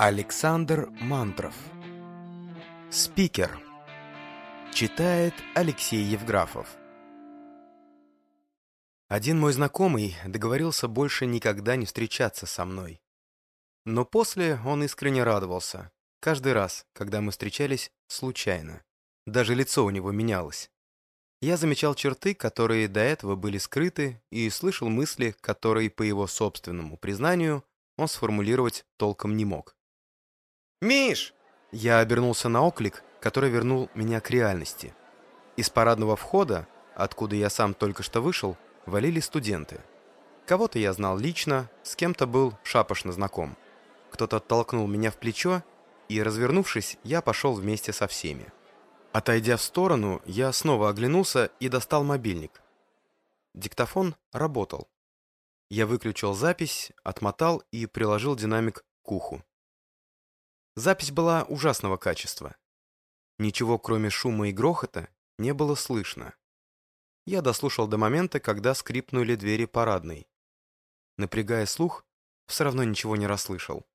Александр Мантров Спикер Читает Алексей Евграфов Один мой знакомый договорился больше никогда не встречаться со мной. Но после он искренне радовался. Каждый раз, когда мы встречались случайно. Даже лицо у него менялось. Я замечал черты, которые до этого были скрыты, и слышал мысли, которые, по его собственному признанию, он сформулировать толком не мог. «Миш!» Я обернулся на оклик, который вернул меня к реальности. Из парадного входа, откуда я сам только что вышел, валили студенты. Кого-то я знал лично, с кем-то был шапошно знаком. Кто-то толкнул меня в плечо, и, развернувшись, я пошел вместе со всеми. Отойдя в сторону, я снова оглянулся и достал мобильник. Диктофон работал. Я выключил запись, отмотал и приложил динамик к уху. Запись была ужасного качества. Ничего, кроме шума и грохота, не было слышно. Я дослушал до момента, когда скрипнули двери парадной. Напрягая слух, все равно ничего не расслышал.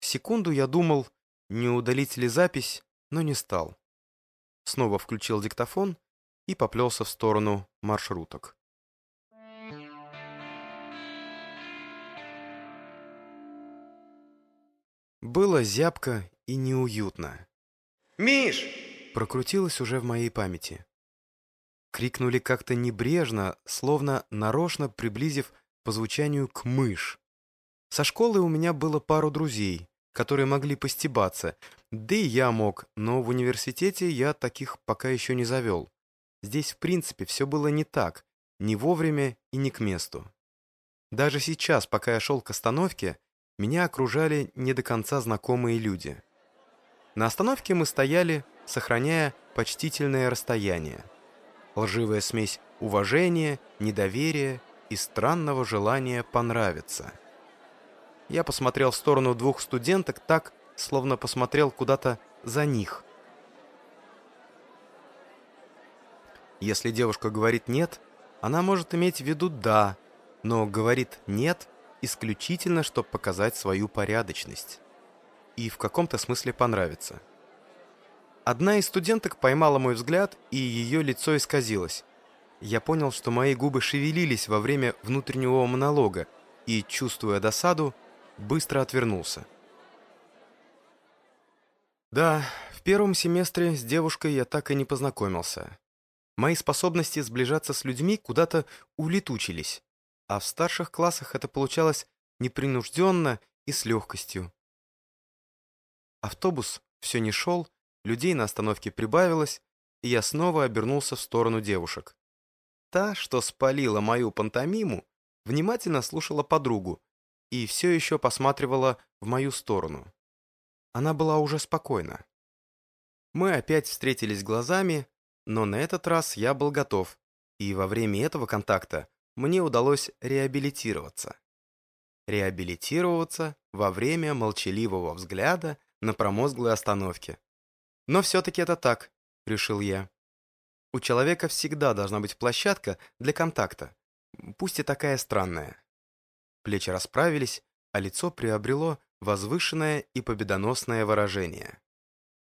Секунду я думал, не удалить ли запись, но не стал снова включил диктофон и поплелся в сторону маршруток. Было зябко и неуютно. «Миш!» Прокрутилось уже в моей памяти. Крикнули как-то небрежно, словно нарочно приблизив по звучанию к мышь. Со школы у меня было пару друзей, которые могли постебаться. Да и я мог, но в университете я таких пока еще не завел. Здесь, в принципе, все было не так, не вовремя и не к месту. Даже сейчас, пока я шел к остановке, меня окружали не до конца знакомые люди. На остановке мы стояли, сохраняя почтительное расстояние. Лживая смесь уважения, недоверия и странного желания понравиться – я посмотрел в сторону двух студенток так, словно посмотрел куда-то за них. Если девушка говорит «нет», она может иметь в виду «да», но говорит «нет» исключительно, чтобы показать свою порядочность. И в каком-то смысле понравится. Одна из студенток поймала мой взгляд, и ее лицо исказилось. Я понял, что мои губы шевелились во время внутреннего монолога, и, чувствуя досаду, быстро отвернулся. Да, в первом семестре с девушкой я так и не познакомился. Мои способности сближаться с людьми куда-то улетучились, а в старших классах это получалось непринужденно и с легкостью. Автобус все не шел, людей на остановке прибавилось, и я снова обернулся в сторону девушек. Та, что спалила мою пантомиму, внимательно слушала подругу, и все еще посматривала в мою сторону. Она была уже спокойна. Мы опять встретились глазами, но на этот раз я был готов, и во время этого контакта мне удалось реабилитироваться. Реабилитироваться во время молчаливого взгляда на промозглой остановке. Но все-таки это так, решил я. У человека всегда должна быть площадка для контакта, пусть и такая странная. Плечи расправились, а лицо приобрело возвышенное и победоносное выражение.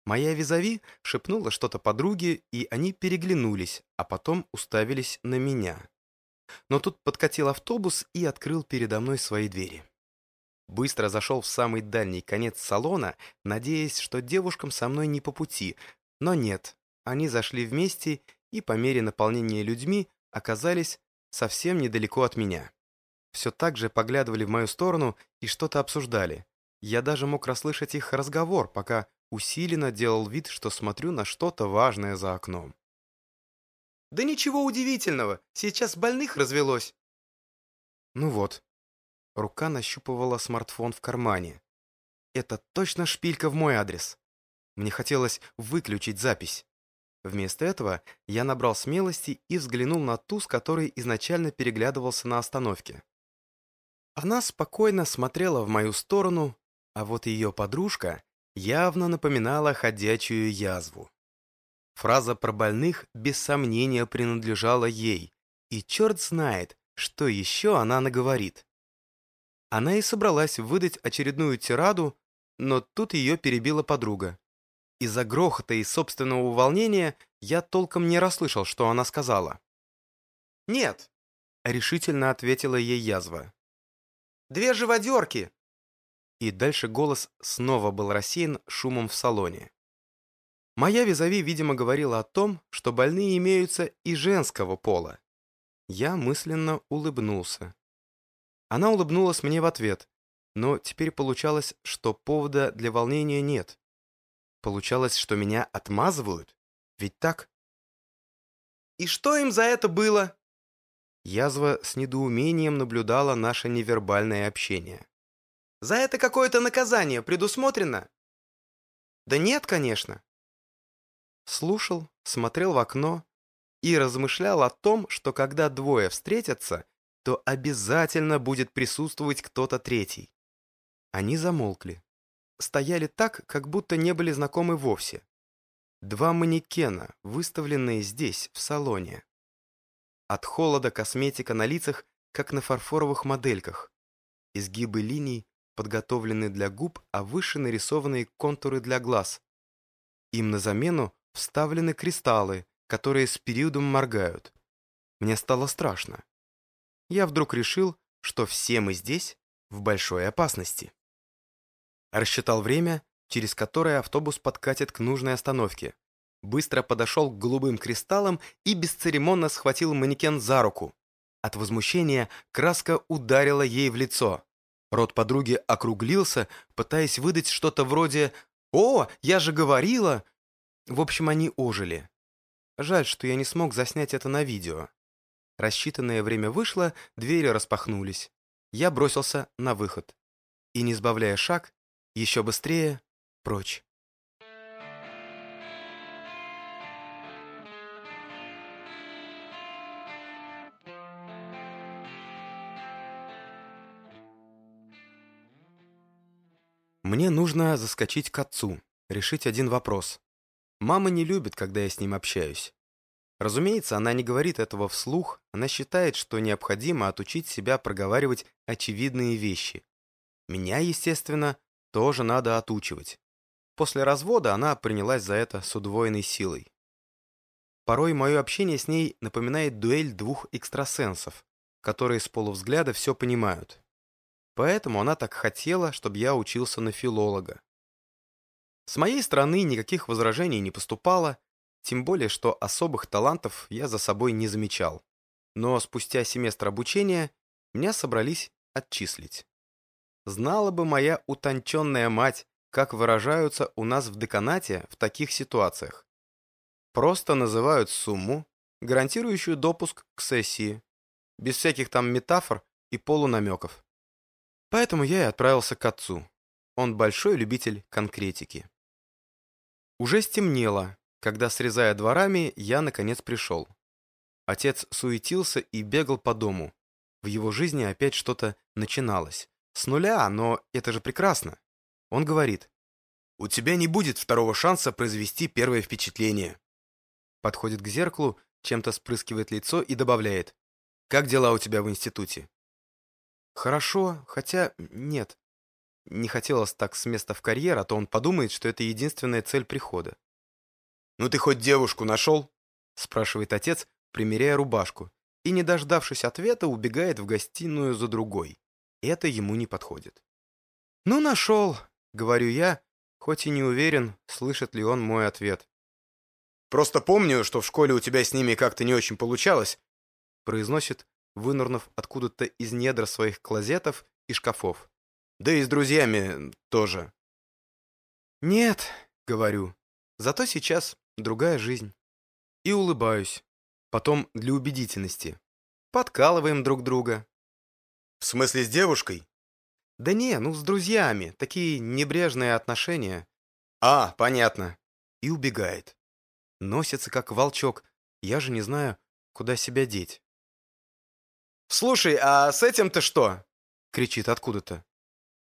Моя визави шепнула что-то подруге, и они переглянулись, а потом уставились на меня. Но тут подкатил автобус и открыл передо мной свои двери. Быстро зашел в самый дальний конец салона, надеясь, что девушкам со мной не по пути, но нет, они зашли вместе и по мере наполнения людьми оказались совсем недалеко от меня все так же поглядывали в мою сторону и что-то обсуждали. Я даже мог расслышать их разговор, пока усиленно делал вид, что смотрю на что-то важное за окном. «Да ничего удивительного, сейчас больных развелось». Ну вот. Рука нащупывала смартфон в кармане. Это точно шпилька в мой адрес. Мне хотелось выключить запись. Вместо этого я набрал смелости и взглянул на ту, с которой изначально переглядывался на остановке. Она спокойно смотрела в мою сторону, а вот ее подружка явно напоминала ходячую язву. Фраза про больных без сомнения принадлежала ей, и черт знает, что еще она наговорит. Она и собралась выдать очередную тираду, но тут ее перебила подруга. Из-за грохота и собственного волнения я толком не расслышал, что она сказала. «Нет», — решительно ответила ей язва. «Две живодерки!» И дальше голос снова был рассеян шумом в салоне. Моя визави, видимо, говорила о том, что больные имеются и женского пола. Я мысленно улыбнулся. Она улыбнулась мне в ответ, но теперь получалось, что повода для волнения нет. Получалось, что меня отмазывают? Ведь так? «И что им за это было?» Язва с недоумением наблюдала наше невербальное общение. «За это какое-то наказание предусмотрено?» «Да нет, конечно». Слушал, смотрел в окно и размышлял о том, что когда двое встретятся, то обязательно будет присутствовать кто-то третий. Они замолкли. Стояли так, как будто не были знакомы вовсе. Два манекена, выставленные здесь, в салоне. От холода косметика на лицах, как на фарфоровых модельках. Изгибы линий подготовлены для губ, а выше нарисованные контуры для глаз. Им на замену вставлены кристаллы, которые с периодом моргают. Мне стало страшно. Я вдруг решил, что все мы здесь в большой опасности. Рассчитал время, через которое автобус подкатит к нужной остановке. Быстро подошел к голубым кристаллам и бесцеремонно схватил манекен за руку. От возмущения краска ударила ей в лицо. Рот подруги округлился, пытаясь выдать что-то вроде «О, я же говорила!» В общем, они ожили. Жаль, что я не смог заснять это на видео. Рассчитанное время вышло, двери распахнулись. Я бросился на выход. И, не сбавляя шаг, еще быстрее прочь. Мне нужно заскочить к отцу, решить один вопрос. Мама не любит, когда я с ним общаюсь. Разумеется, она не говорит этого вслух, она считает, что необходимо отучить себя проговаривать очевидные вещи. Меня, естественно, тоже надо отучивать. После развода она принялась за это с удвоенной силой. Порой мое общение с ней напоминает дуэль двух экстрасенсов, которые с полувзгляда все понимают. Поэтому она так хотела, чтобы я учился на филолога. С моей стороны никаких возражений не поступало, тем более, что особых талантов я за собой не замечал. Но спустя семестр обучения меня собрались отчислить. Знала бы моя утонченная мать, как выражаются у нас в деканате в таких ситуациях. Просто называют сумму, гарантирующую допуск к сессии, без всяких там метафор и полунамеков. Поэтому я и отправился к отцу. Он большой любитель конкретики. Уже стемнело, когда, срезая дворами, я, наконец, пришел. Отец суетился и бегал по дому. В его жизни опять что-то начиналось. С нуля, но это же прекрасно. Он говорит, «У тебя не будет второго шанса произвести первое впечатление». Подходит к зеркалу, чем-то спрыскивает лицо и добавляет, «Как дела у тебя в институте?» «Хорошо, хотя нет. Не хотелось так с места в карьер, а то он подумает, что это единственная цель прихода». «Ну ты хоть девушку нашел?» спрашивает отец, примеряя рубашку, и, не дождавшись ответа, убегает в гостиную за другой. Это ему не подходит. «Ну, нашел», — говорю я, хоть и не уверен, слышит ли он мой ответ. «Просто помню, что в школе у тебя с ними как-то не очень получалось», произносит, вынырнув откуда-то из недр своих клозетов и шкафов. «Да и с друзьями тоже». «Нет», — говорю, зато сейчас другая жизнь. И улыбаюсь. Потом для убедительности. Подкалываем друг друга, «В смысле с девушкой?» «Да не, ну с друзьями. Такие небрежные отношения». «А, понятно». И убегает. Носится как волчок. Я же не знаю, куда себя деть. «Слушай, а с этим-то что?» — кричит откуда-то.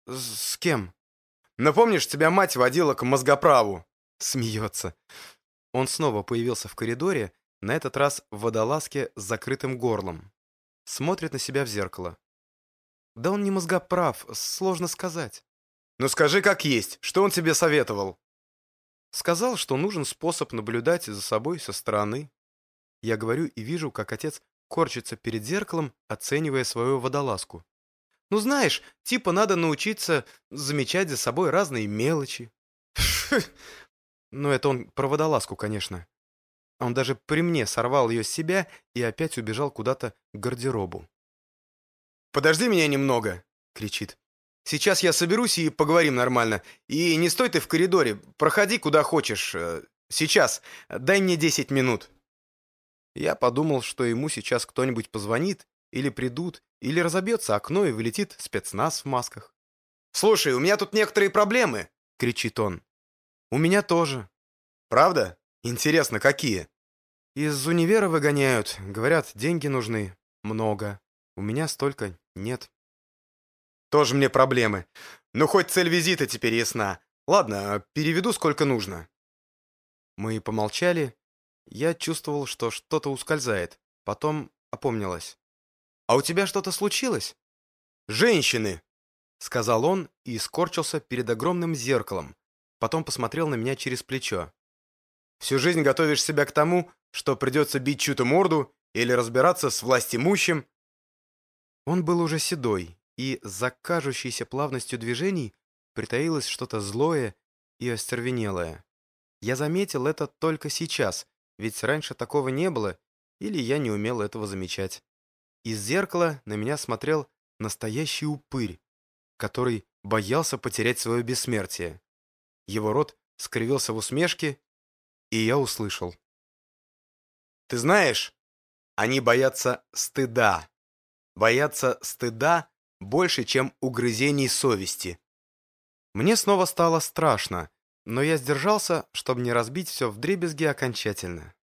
«С кем?» «Напомнишь, тебя мать водила к мозгоправу?» Смеется. Он снова появился в коридоре, на этот раз в водолазке с закрытым горлом. Смотрит на себя в зеркало. Да он не мозгоправ, сложно сказать. Ну скажи как есть, что он тебе советовал? Сказал, что нужен способ наблюдать за собой со стороны. Я говорю и вижу, как отец корчится перед зеркалом, оценивая свою водолазку. Ну знаешь, типа надо научиться замечать за собой разные мелочи. Ну это он про водолазку, конечно. Он даже при мне сорвал ее с себя и опять убежал куда-то к гардеробу. «Подожди меня немного!» — кричит. «Сейчас я соберусь и поговорим нормально. И не стой ты в коридоре, проходи куда хочешь. Э, сейчас, дай мне десять минут». Я подумал, что ему сейчас кто-нибудь позвонит, или придут, или разобьется окно и вылетит спецназ в масках. «Слушай, у меня тут некоторые проблемы!» — кричит он. «У меня тоже». «Правда? Интересно, какие?» «Из универа выгоняют. Говорят, деньги нужны. Много. У меня столько нет». «Тоже мне проблемы. Ну, хоть цель визита теперь ясна. Ладно, переведу сколько нужно». Мы помолчали. Я чувствовал, что что-то ускользает. Потом опомнилась. «А у тебя что-то случилось?» «Женщины!» — сказал он и скорчился перед огромным зеркалом. Потом посмотрел на меня через плечо. «Всю жизнь готовишь себя к тому, что придется бить чью-то морду или разбираться с властимущим?» Он был уже седой, и за кажущейся плавностью движений притаилось что-то злое и остервенелое. Я заметил это только сейчас, ведь раньше такого не было, или я не умел этого замечать. Из зеркала на меня смотрел настоящий упырь, который боялся потерять свое бессмертие. Его рот скривился в усмешке, и я услышал. «Ты знаешь, они боятся стыда. Боятся стыда больше, чем угрызений совести». Мне снова стало страшно, но я сдержался, чтобы не разбить все вдребезги окончательно.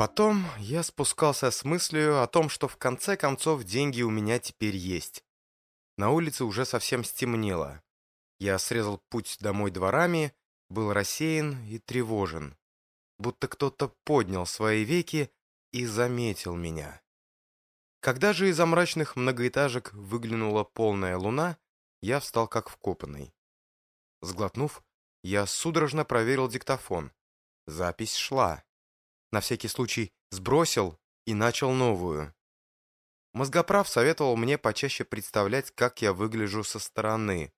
Потом я спускался с мыслью о том, что в конце концов деньги у меня теперь есть. На улице уже совсем стемнело. Я срезал путь домой дворами, был рассеян и тревожен. Будто кто-то поднял свои веки и заметил меня. Когда же из-за мрачных многоэтажек выглянула полная луна, я встал как вкопанный. Сглотнув, я судорожно проверил диктофон. Запись шла. На всякий случай сбросил и начал новую. Мозгоправ советовал мне почаще представлять, как я выгляжу со стороны.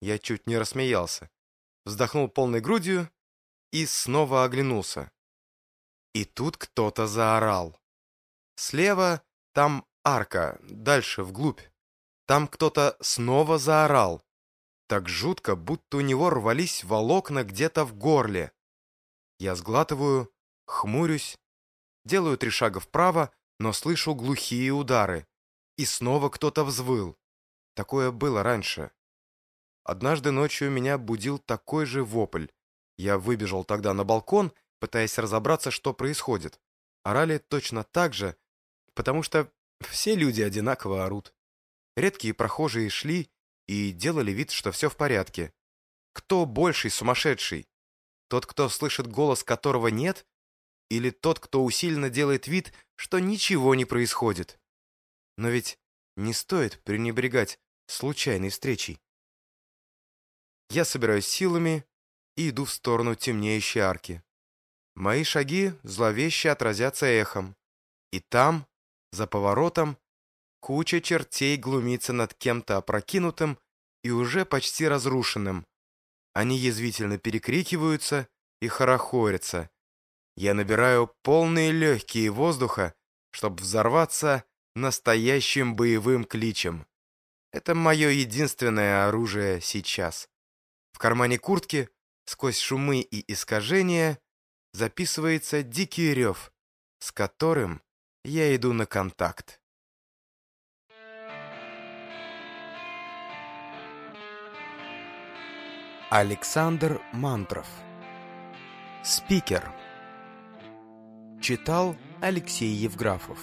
Я чуть не рассмеялся. Вздохнул полной грудью и снова оглянулся. И тут кто-то заорал. Слева там арка, дальше вглубь. Там кто-то снова заорал. Так жутко, будто у него рвались волокна где-то в горле. Я сглатываю, Хмурюсь, делаю три шага вправо, но слышу глухие удары. И снова кто-то взвыл. Такое было раньше. Однажды ночью меня будил такой же вопль. Я выбежал тогда на балкон, пытаясь разобраться, что происходит. Орали точно так же, потому что все люди одинаково орут. Редкие прохожие шли и делали вид, что все в порядке. Кто больший сумасшедший? Тот, кто слышит голос, которого нет, или тот, кто усиленно делает вид, что ничего не происходит. Но ведь не стоит пренебрегать случайной встречей. Я собираюсь силами и иду в сторону темнеющей арки. Мои шаги зловеще отразятся эхом. И там, за поворотом, куча чертей глумится над кем-то опрокинутым и уже почти разрушенным. Они язвительно перекрикиваются и хорохорятся, я набираю полные легкие воздуха, чтобы взорваться настоящим боевым кличем. Это мое единственное оружие сейчас. В кармане куртки, сквозь шумы и искажения, записывается дикий рев, с которым я иду на контакт. Александр Мантров Спикер Читал Алексей Евграфов